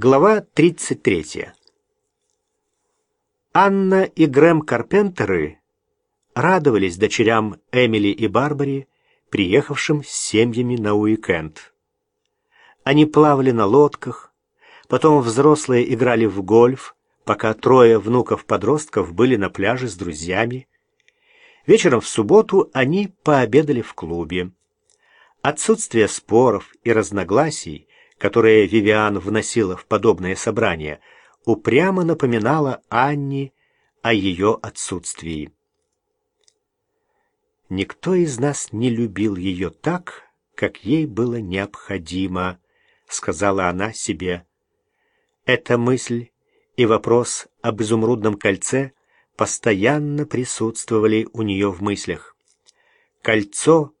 Глава 33. Анна и Грэм Карпентеры радовались дочерям Эмили и Барбаре, приехавшим с семьями на уикенд. Они плавали на лодках, потом взрослые играли в гольф, пока трое внуков-подростков были на пляже с друзьями. Вечером в субботу они пообедали в клубе. Отсутствие споров и разногласий которое Вивиан вносила в подобное собрание, упрямо напоминало Анне о ее отсутствии. Никто из нас не любил ее так, как ей было необходимо, сказала она себе. Эта мысль и вопрос об изумрудном кольце постоянно присутствовали у нее в мыслях. Кольцо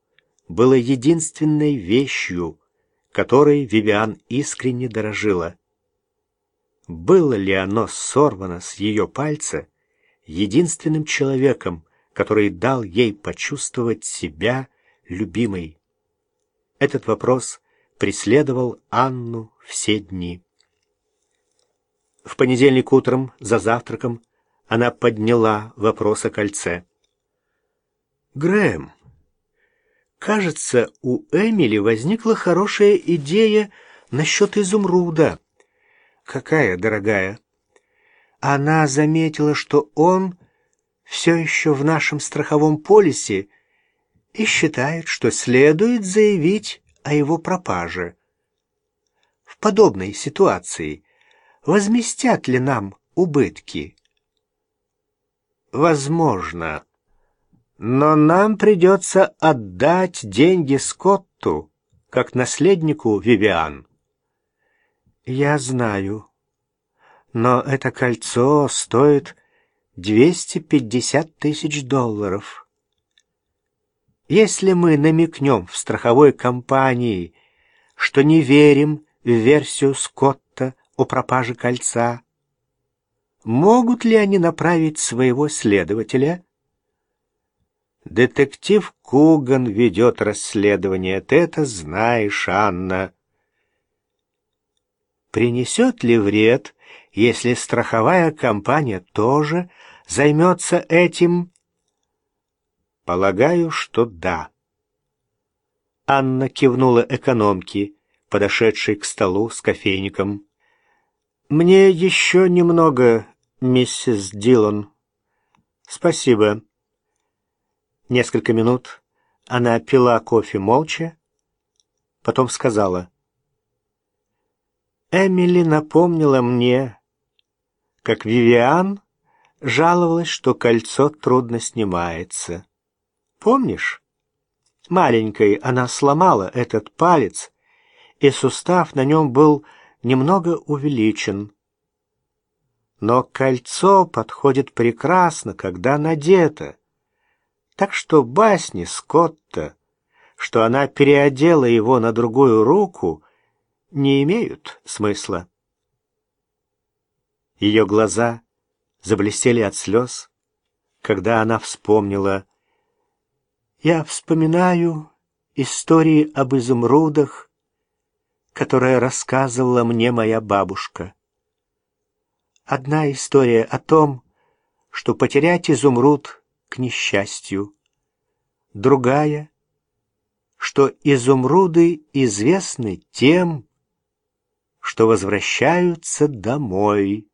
было единственной вещью, которой Вивиан искренне дорожила. Было ли оно сорвано с ее пальца единственным человеком, который дал ей почувствовать себя любимой? Этот вопрос преследовал Анну все дни. В понедельник утром за завтраком она подняла вопрос о кольце. «Грэм, Кажется, у Эмили возникла хорошая идея насчет изумруда. Какая, дорогая? Она заметила, что он все еще в нашем страховом полисе и считает, что следует заявить о его пропаже. В подобной ситуации возместят ли нам убытки? Возможно, но нам придется отдать деньги Скотту, как наследнику Вивиан. Я знаю, но это кольцо стоит 250 тысяч долларов. Если мы намекнем в страховой компании, что не верим в версию Скотта о пропаже кольца, могут ли они направить своего следователя Детектив Куган ведет расследование, ты это знаешь, Анна. Принесет ли вред, если страховая компания тоже займется этим? Полагаю, что да. Анна кивнула экономке, подошедшей к столу с кофейником. «Мне еще немного, миссис Дилон». «Спасибо». Несколько минут она пила кофе молча, потом сказала. «Эмили напомнила мне, как Вивиан жаловалась, что кольцо трудно снимается. Помнишь? Маленькой она сломала этот палец, и сустав на нем был немного увеличен. Но кольцо подходит прекрасно, когда надето. Так что басни Скотта, что она переодела его на другую руку, не имеют смысла. Ее глаза заблестели от слез, когда она вспомнила. «Я вспоминаю истории об изумрудах, которые рассказывала мне моя бабушка. Одна история о том, что потерять изумруд к несчастью. Другая, что изумруды известны тем, что возвращаются домой.